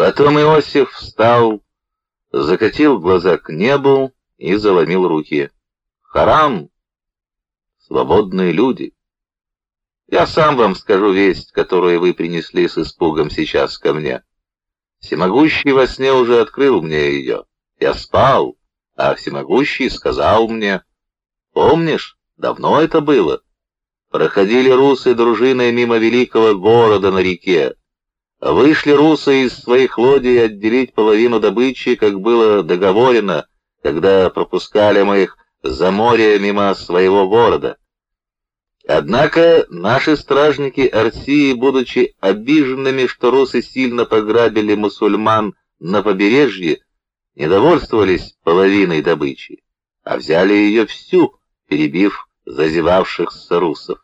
Потом Иосиф встал, закатил глаза к небу и заломил руки. «Харам! Свободные люди! Я сам вам скажу весть, которую вы принесли с испугом сейчас ко мне. Всемогущий во сне уже открыл мне ее. Я спал, а Всемогущий сказал мне, «Помнишь, давно это было?» Проходили русы дружиной мимо великого города на реке. Вышли русы из своих лодий отделить половину добычи, как было договорено, когда пропускали мы их за море мимо своего города. Однако наши стражники Арсии, будучи обиженными, что русы сильно пограбили мусульман на побережье, не довольствовались половиной добычи, а взяли ее всю, перебив зазевавшихся русов.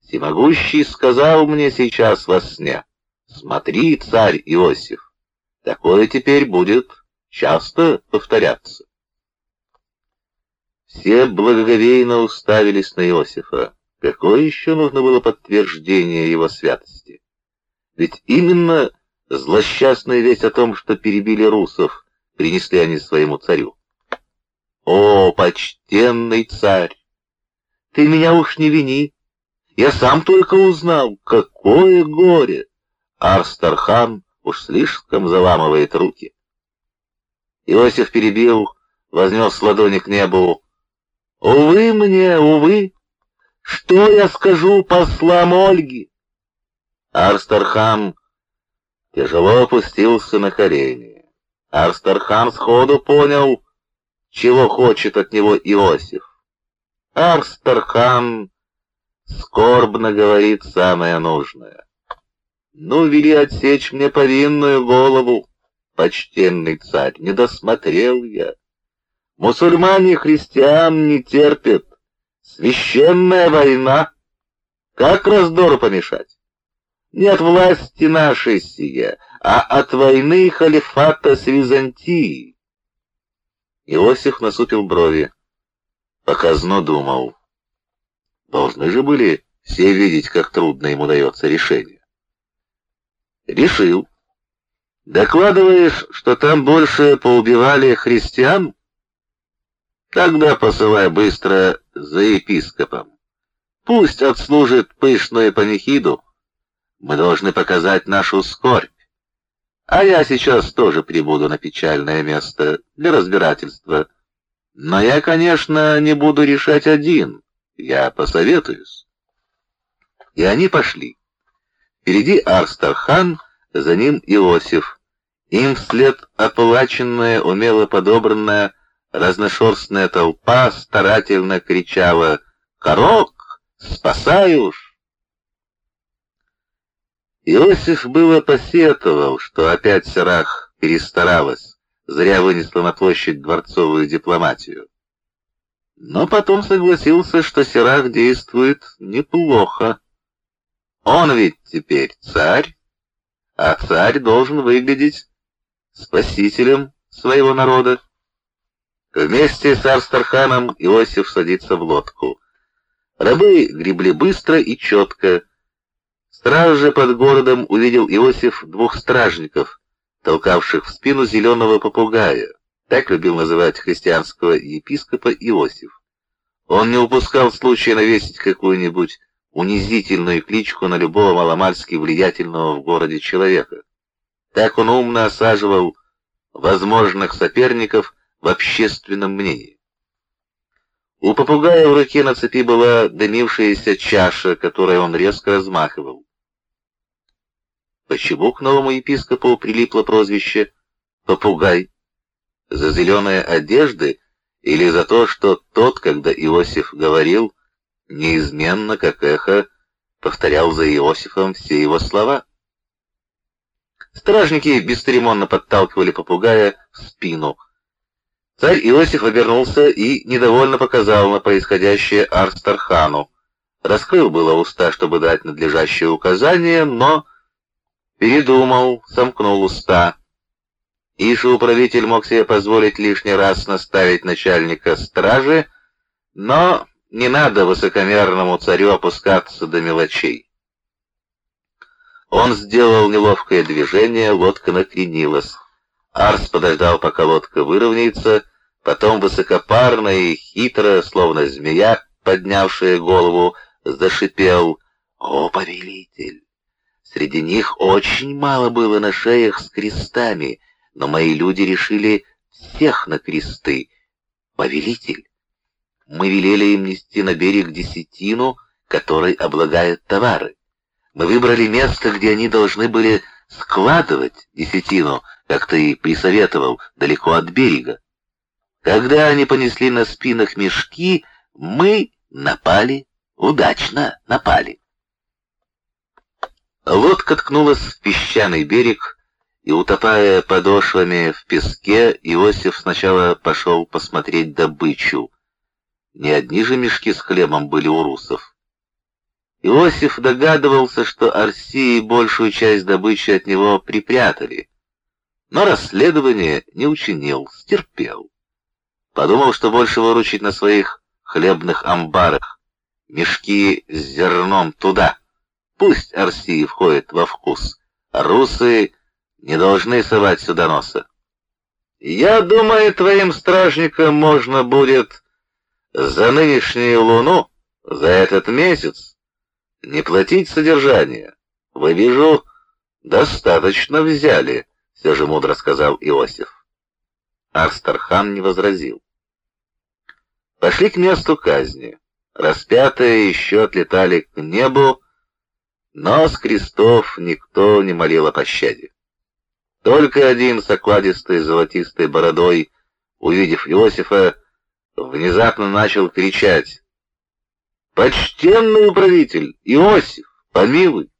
Всемогущий сказал мне сейчас во сне, «Смотри, царь Иосиф, такое теперь будет часто повторяться». Все благоговейно уставились на Иосифа. Какое еще нужно было подтверждение его святости? Ведь именно злосчастная весть о том, что перебили русов, принесли они своему царю. «О, почтенный царь! Ты меня уж не вини. Я сам только узнал, какое горе! Арстархан уж слишком заламывает руки». Иосиф перебил, вознес ладони к небу. «Увы мне, увы! Что я скажу послам Ольги?» Арстархан тяжело опустился на колени. Арстархан сходу понял, чего хочет от него Иосиф. Арстархан скорбно говорит самое нужное. «Ну, вели отсечь мне повинную голову, почтенный царь, не досмотрел я. Мусульмане христиан не терпят. Священная война. Как раздору помешать? Не от власти нашей сия, а от войны халифата с Византией. Иосиф насупил брови. Показно думал. Должны же были все видеть, как трудно ему дается решение. Решил. Докладываешь, что там больше поубивали христиан? Тогда посылай быстро за епископом. Пусть отслужит пышную панихиду. Мы должны показать нашу скорбь. А я сейчас тоже прибуду на печальное место для разбирательства. Но я, конечно, не буду решать один. Я посоветуюсь. И они пошли. Впереди Арстархан, за ним Иосиф. Им вслед оплаченная, умело подобранная, разношерстная толпа старательно кричала «Корок! Спасаюш!» Иосиф было посетовал, что опять Сарах перестаралась, зря вынесла на площадь дворцовую дипломатию. Но потом согласился, что Сирах действует неплохо. Он ведь теперь царь, а царь должен выглядеть спасителем своего народа. Вместе с Арстарханом Иосиф садится в лодку. Рабы гребли быстро и четко, Сразу же под городом увидел Иосиф двух стражников, толкавших в спину зеленого попугая. Так любил называть христианского епископа Иосиф. Он не упускал случая навесить какую-нибудь унизительную кличку на любого маломальски влиятельного в городе человека. Так он умно осаживал возможных соперников в общественном мнении. У попугая в руке на цепи была дымившаяся чаша, которой он резко размахивал. Почему к новому епископу прилипло прозвище «попугай»? За зеленые одежды или за то, что тот, когда Иосиф говорил, неизменно, как эхо, повторял за Иосифом все его слова? Стражники бесцеремонно подталкивали попугая в спину. Царь Иосиф обернулся и недовольно показал на происходящее Арстархану. Раскрыл было уста, чтобы дать надлежащее указание, но Передумал, сомкнул уста. Иже управитель мог себе позволить лишний раз наставить начальника стражи, но не надо высокомерному царю опускаться до мелочей. Он сделал неловкое движение, лодка накренилась. Арс подождал, пока лодка выровняется, потом высокопарно и хитро, словно змея, поднявшая голову, зашипел «О, повелитель!» Среди них очень мало было на шеях с крестами, но мои люди решили всех на кресты. Повелитель, мы велели им нести на берег десятину, которой облагают товары. Мы выбрали место, где они должны были складывать десятину, как ты и присоветовал, далеко от берега. Когда они понесли на спинах мешки, мы напали, удачно напали. Лодка ткнулась в песчаный берег, и, утопая подошвами в песке, Иосиф сначала пошел посмотреть добычу. Не одни же мешки с хлебом были у русов. Иосиф догадывался, что Арсии большую часть добычи от него припрятали, но расследование не учинил, стерпел. Подумал, что больше выручить на своих хлебных амбарах, мешки с зерном туда. Пусть Арсии входит во вкус, русы не должны совать сюда носа. Я думаю, твоим стражникам можно будет за нынешнюю луну, за этот месяц, не платить содержание. Вы, вижу, достаточно взяли, все же мудро сказал Иосиф. Арстархан не возразил. Пошли к месту казни. Распятые еще отлетали к небу, но с крестов никто не молил о пощаде. Только один с окладистой золотистой бородой, увидев Иосифа, внезапно начал кричать. «Почтенный управитель, Иосиф, помилуй!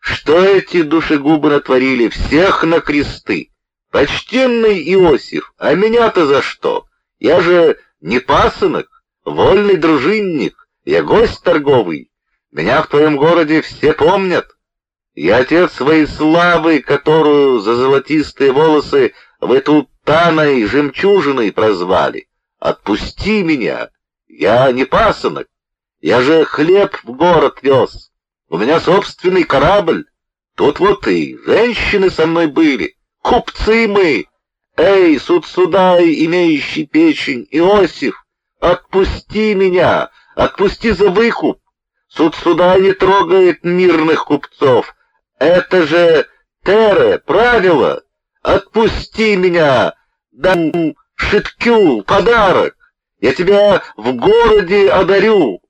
Что эти душегубы натворили? Всех на кресты! Почтенный Иосиф, а меня-то за что? Я же не пасынок, вольный дружинник, я гость торговый. Меня в твоем городе все помнят. Я отец своей славы, которую за золотистые волосы вы тут таной жемчужиной прозвали. Отпусти меня, я не пасынок, я же хлеб в город вез. У меня собственный корабль. Тут вот и женщины со мной были, купцы мы. Эй, суд судай, имеющий печень, Иосиф, отпусти меня, отпусти за выкуп. Суд суда не трогает мирных купцов. Это же Тере, правило. Отпусти меня, дам Шиткю подарок. Я тебя в городе одарю.